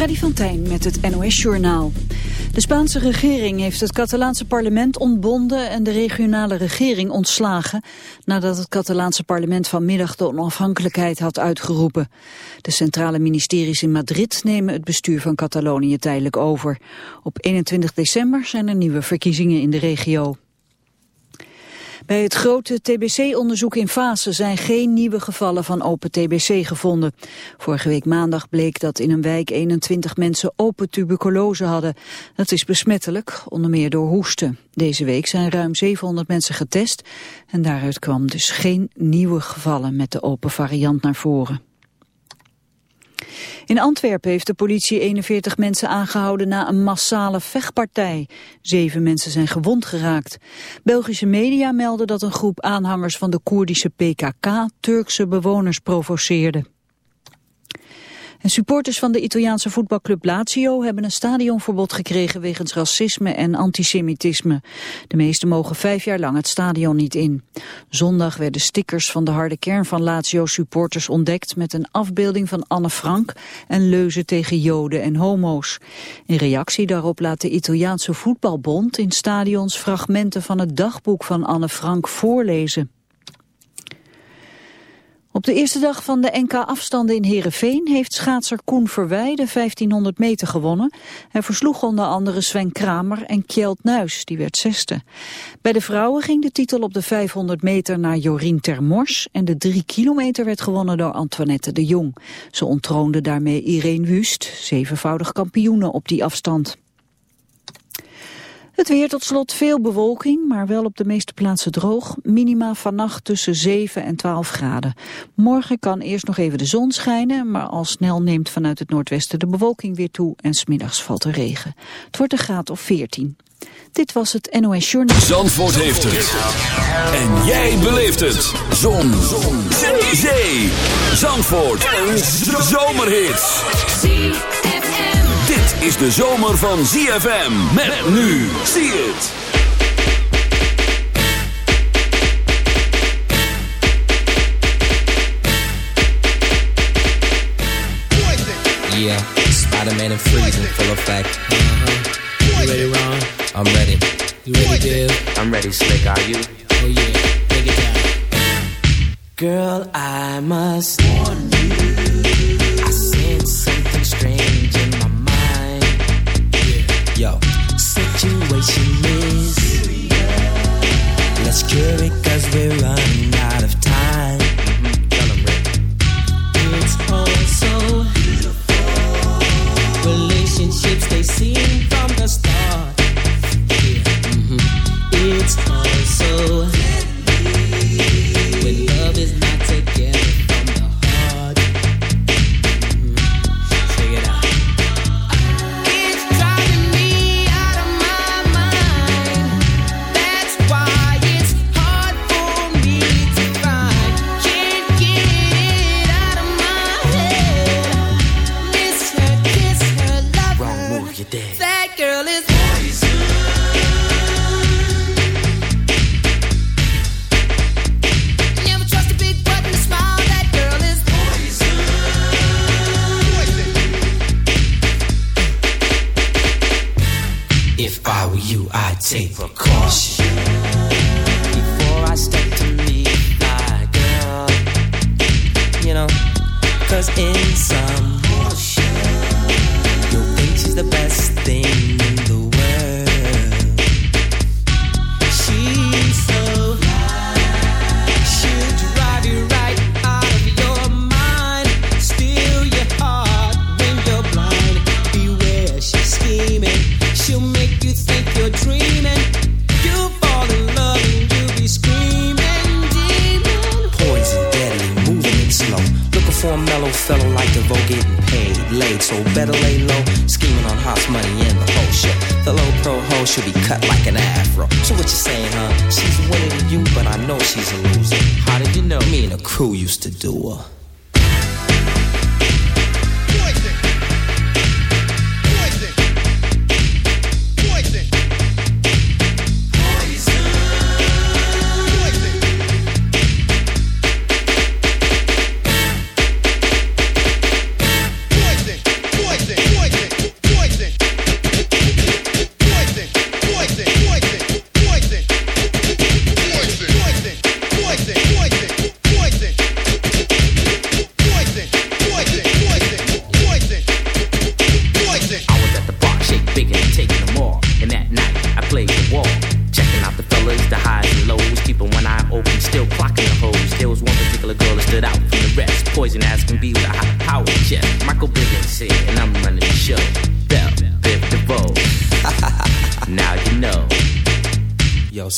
Freddy van Tijn met het NOS-journaal. De Spaanse regering heeft het Catalaanse parlement ontbonden en de regionale regering ontslagen nadat het Catalaanse parlement vanmiddag de onafhankelijkheid had uitgeroepen. De centrale ministeries in Madrid nemen het bestuur van Catalonië tijdelijk over. Op 21 december zijn er nieuwe verkiezingen in de regio. Bij het grote TBC-onderzoek in Fase zijn geen nieuwe gevallen van open TBC gevonden. Vorige week maandag bleek dat in een wijk 21 mensen open tuberculose hadden. Dat is besmettelijk, onder meer door hoesten. Deze week zijn ruim 700 mensen getest en daaruit kwam dus geen nieuwe gevallen met de open variant naar voren. In Antwerpen heeft de politie 41 mensen aangehouden na een massale vechtpartij. Zeven mensen zijn gewond geraakt. Belgische media melden dat een groep aanhangers van de Koerdische PKK Turkse bewoners provoceerde. En supporters van de Italiaanse voetbalclub Lazio hebben een stadionverbod gekregen wegens racisme en antisemitisme. De meesten mogen vijf jaar lang het stadion niet in. Zondag werden stickers van de harde kern van Lazio supporters ontdekt met een afbeelding van Anne Frank en leuzen tegen joden en homo's. In reactie daarop laat de Italiaanse voetbalbond in stadions fragmenten van het dagboek van Anne Frank voorlezen. Op de eerste dag van de NK-afstanden in Heerenveen heeft schaatser Koen Verwij de 1500 meter gewonnen. Hij versloeg onder andere Sven Kramer en Kjeld Nuis, die werd zesde. Bij de vrouwen ging de titel op de 500 meter naar Jorien Termors en de 3 kilometer werd gewonnen door Antoinette de Jong. Ze ontroonde daarmee Irene Wust, zevenvoudig kampioene op die afstand. Het weer tot slot veel bewolking, maar wel op de meeste plaatsen droog. Minima vannacht tussen 7 en 12 graden. Morgen kan eerst nog even de zon schijnen, maar al snel neemt vanuit het noordwesten de bewolking weer toe en smiddags valt er regen. Het wordt een graad of 14. Dit was het NOS Journal. Zandvoort heeft het. En jij beleeft het. Zon. zon. Zee. Zandvoort. Een zomerhit is de zomer van ZFM. Met nu. Zie het. Yeah, Spider-Man and freezing full effect. Uh-huh. You ready, Ron? I'm ready. You ready, Dave? I'm ready, Slick. Are you? Oh yeah, take it down. Girl, I must warn Let's cure it cause we're running out of time. It's. Relationships they seem take precaution before I step to meet my girl. You know, cause in some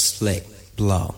slick, blow.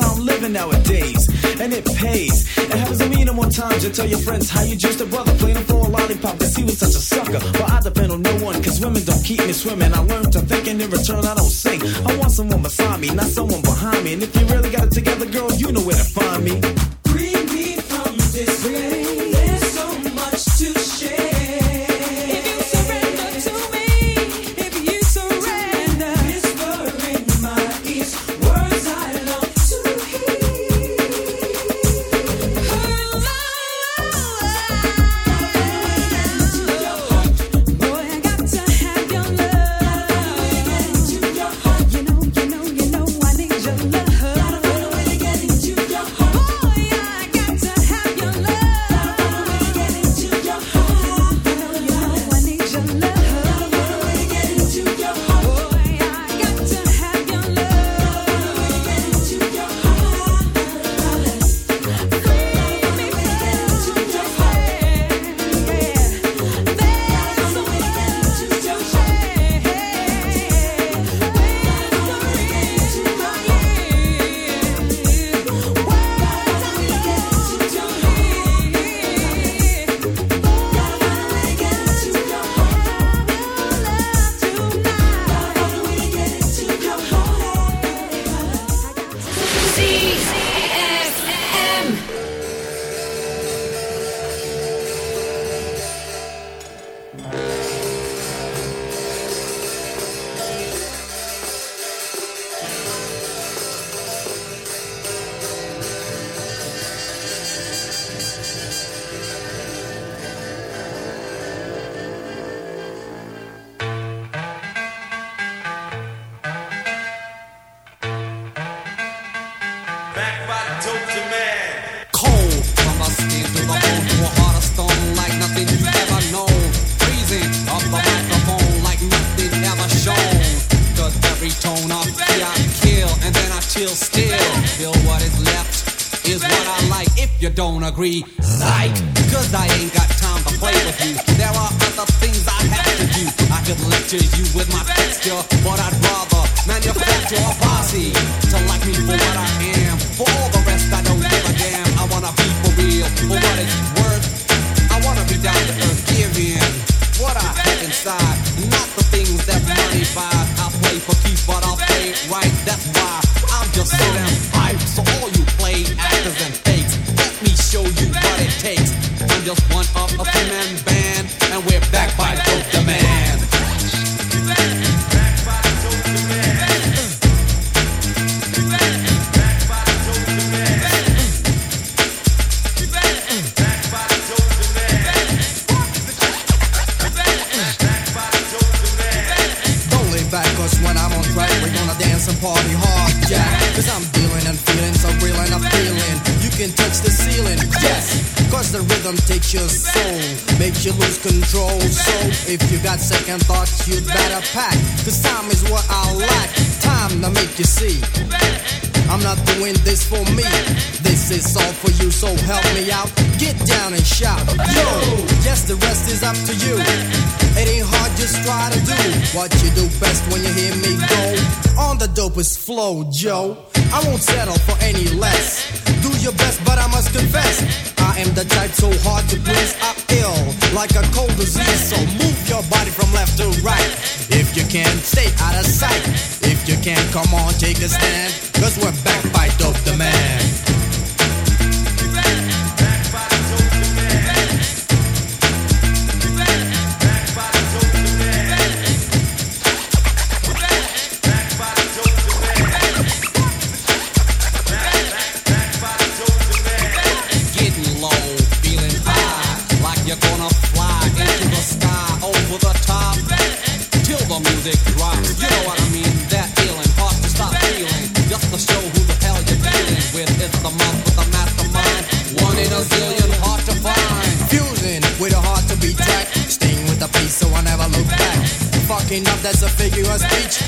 I'm living nowadays, and it pays. It happens to me no more times. You tell your friends how you just a brother playing for a lollipop. Cause he was such a sucker. But I depend on no one. Cause women don't keep me swimming. I learned to think and in return I don't sing. I want someone beside me, not someone behind me. And if you really got it together, girl, you know where to find me. Free me from this pain. Cold from skin to the bone, to a heart of stone like nothing you've ever known. Freezing up the microphone like nothing ever every tone I feel I kill and then I chill still. Feel what is left is what I like. If you don't agree, psych. Cause I ain't got time to play with you. There are other things I have to do. I could lecture you with my texture, but I'd rather manufacture a posse to like me for what I am. For all the I don't give a damn. I wanna be for real, for what it's worth. I wanna be down to earth, what I have inside, not the things that money buys. I play for keeps, but I'll play right. That's why I'm just damn hype. So all you play actors and fakes, let me show you what it takes. I'm just one of a if you got second thoughts, you better pack. Cause time is what I lack. Time to make you see. I'm not doing this for me. This is all for you, so help me out. Get down and shout. Yo, yes, the rest is up to you. It ain't hard, just try to do what you do best when you hear me go. On the dopest flow, Joe. I won't settle for any less. Do your best, but I must confess. I am the type so hard to please. I'm ill, like a cold disease. So move body from left to right. If you can, stay out of sight. If you can, come on, take a stand. Cause we're back by Dope the Man.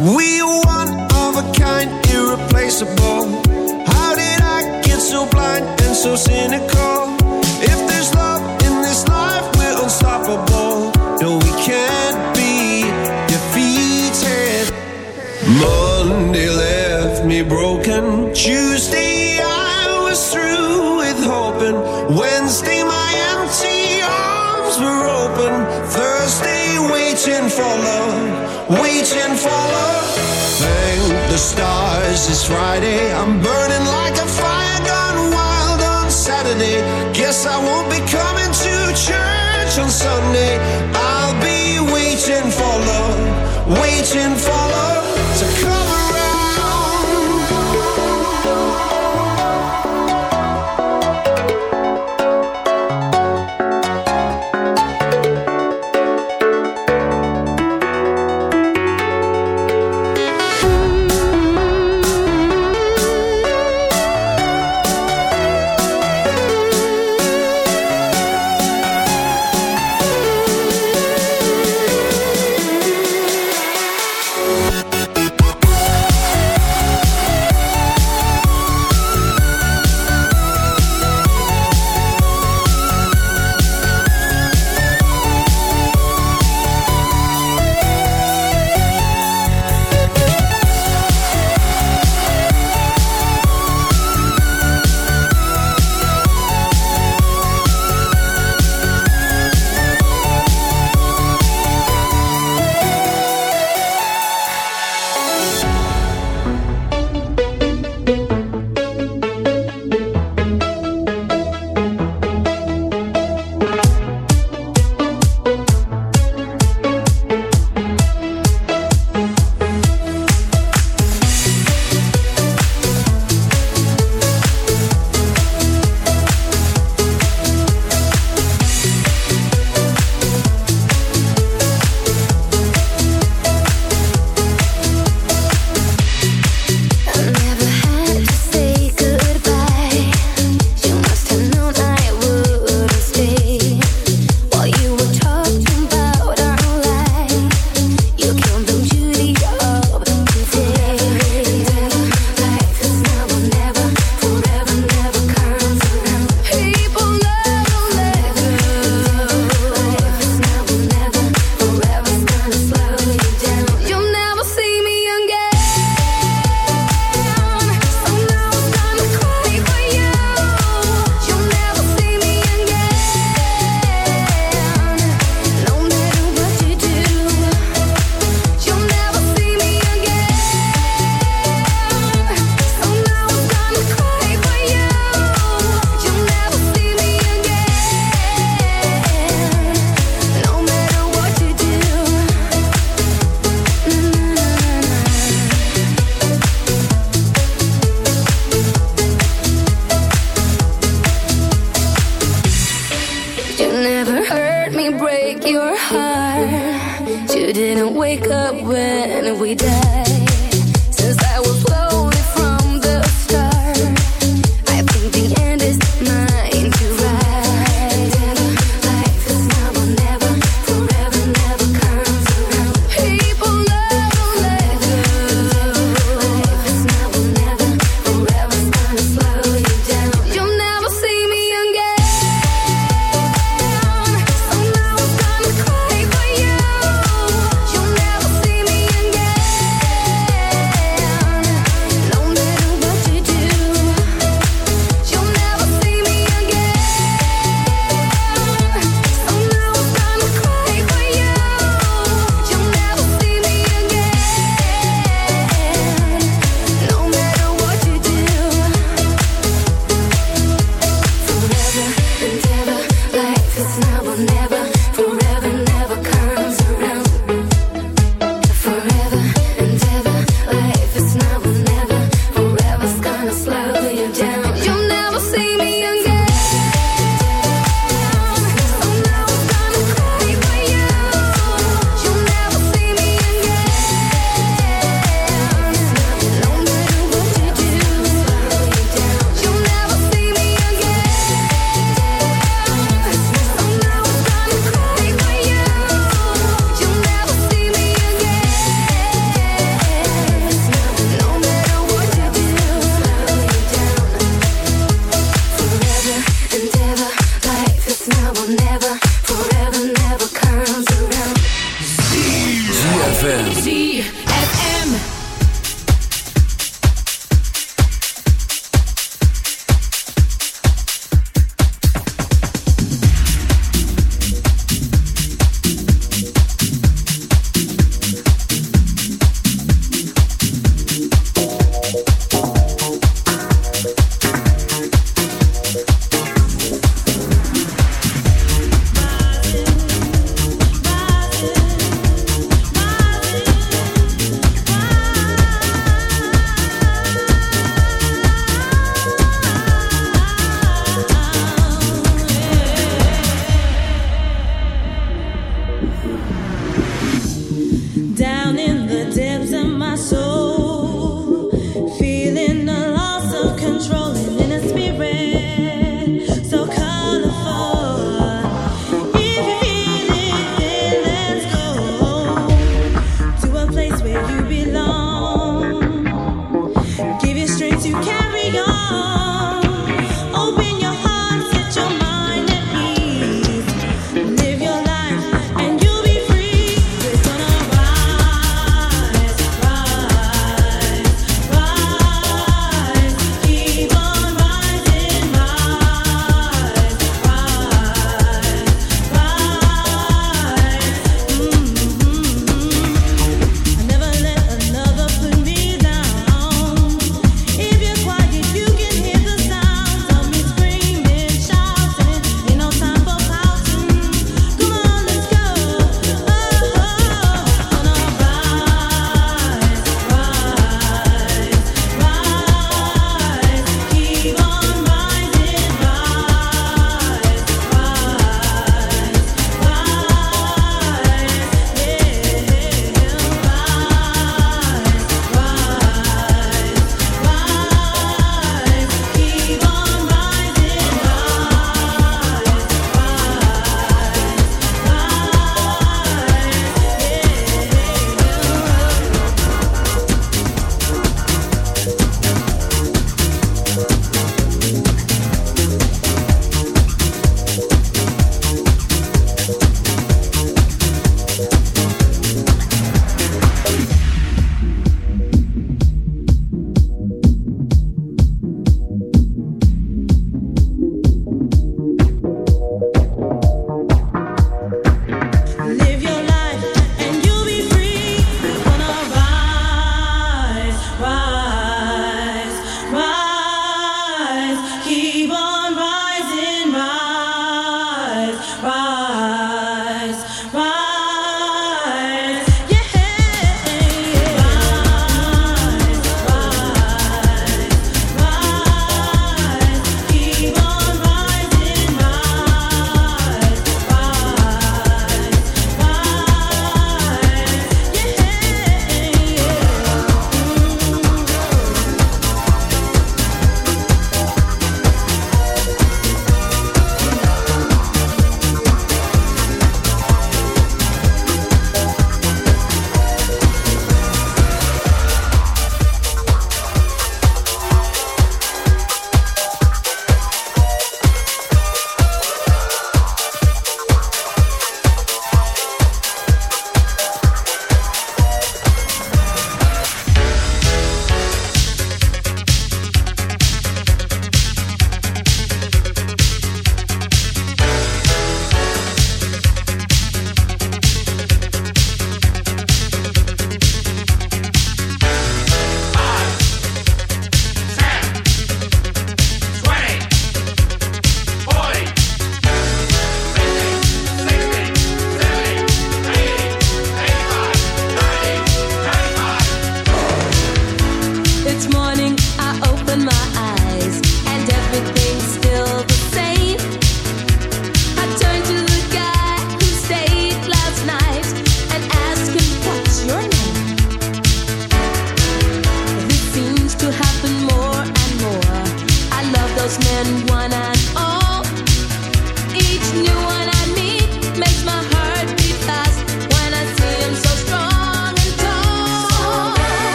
We are one of a kind, irreplaceable. How did I get so blind and so cynical? It's Friday. I'm burning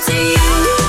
to you.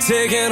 taking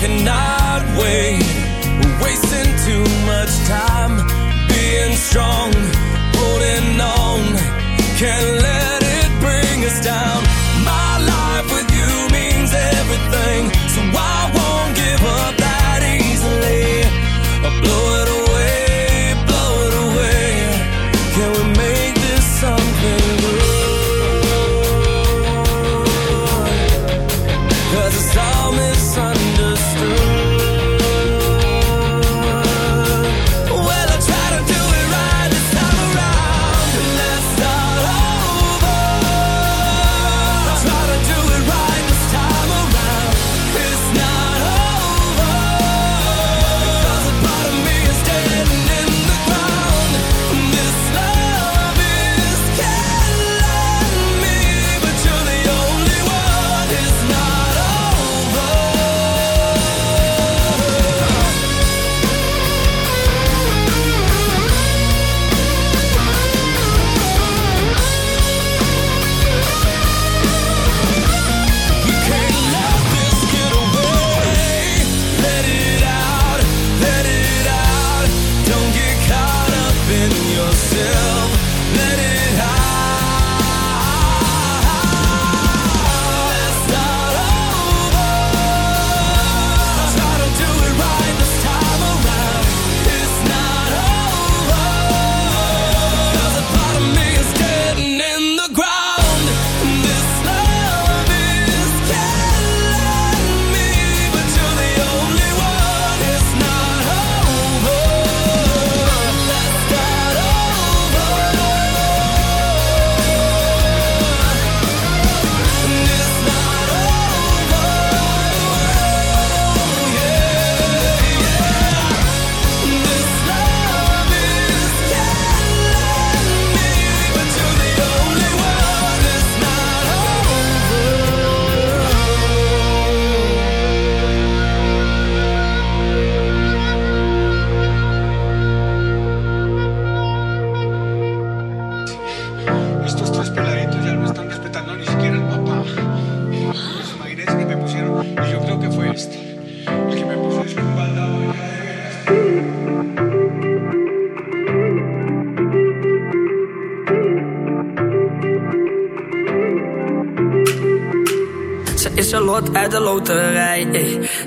cannot wait. Wasting too much time being strong, holding on. Can't